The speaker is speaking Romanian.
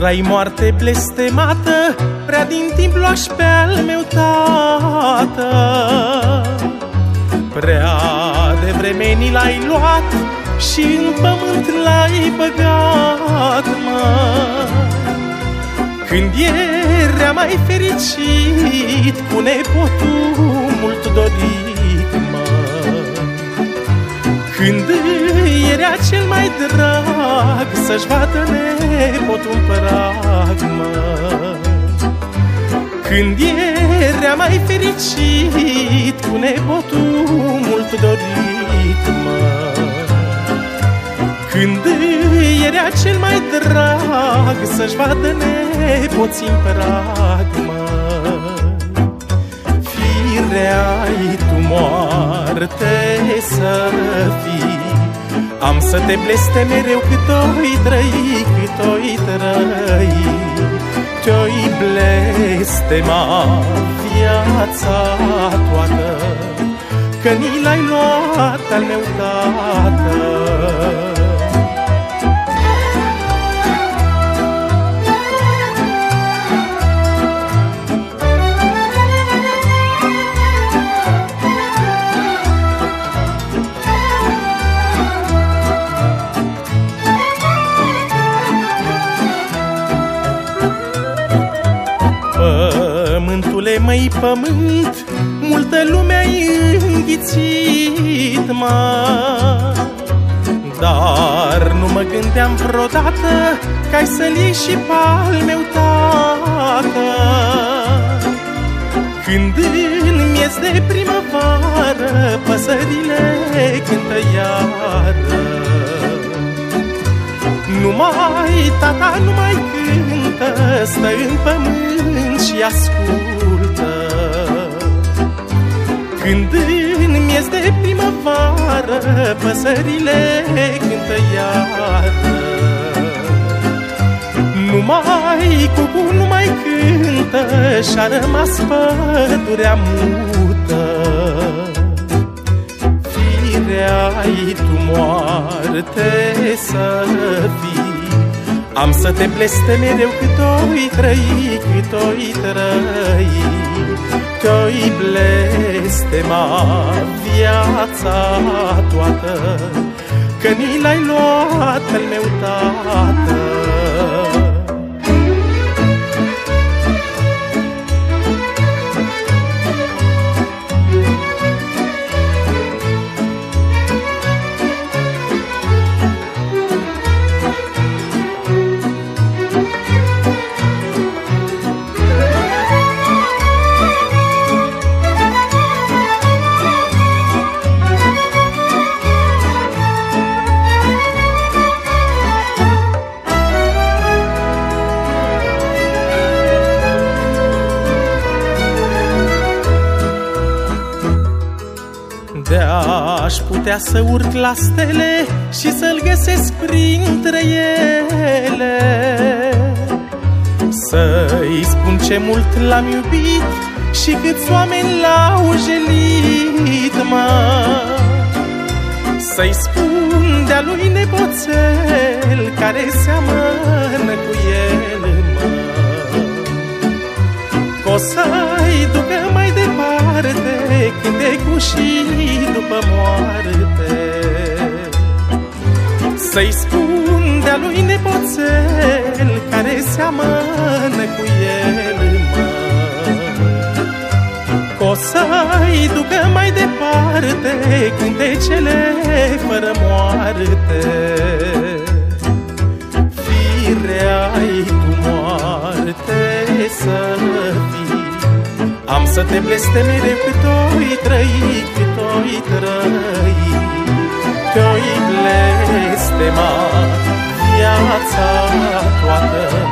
Erai moarte blestemată Prea din timp luași pe al meu tată. Prea de vreme ni l-ai luat Și în pământ l-ai băgat, mă. Când era mai fericit Cu nepotul mult dorit, mă. Când era cel mai drag Să-și vadă nepotul în prag, mă. Când era mai fericit Cu nepotul mult dorit, mă. Când era cel mai drag Să-și vadă nepoții în prag, mă. Firea-i tu moarte să fii am să te bleste mereu cât oi trăi, cât oi trăi. Te-oi blestema viața toată Că ni l-ai luat al meu tată Pământule, măi pământ, multă lume ai înghițit, mă. Dar nu mă gândeam vreodată că ai să-l iei și pal meu tată. Când în miez de primăvară păsările cântă iară. Numai tata nu mai cântă, stă în pământ și ascultă. Când în miez de primăvară păsările cântă iară. Numai cucu nu mai cântă și-a rămas pădurea mută. Firea-i tu moarte să fii am să te bleste mereu cât oi trăi, cât oi trăi. Te-oi blestema viața toată Că ni l-ai luat al meu tată putea să urc la stele și să-l găsesc printre ele. Să-i spun ce mult l-am iubit și câți oameni l-au jelit, mă. Să-i spun de-a lui nepoțel care seamănă și după moarte. Să-i spun de-a lui nepoțel care seamănă cu el, mă. Că o să-i ducă mai departe cântecele fără moarte să te bleste mereu cât oi trăi, cât oi trăi. Te-oi blestema viața toată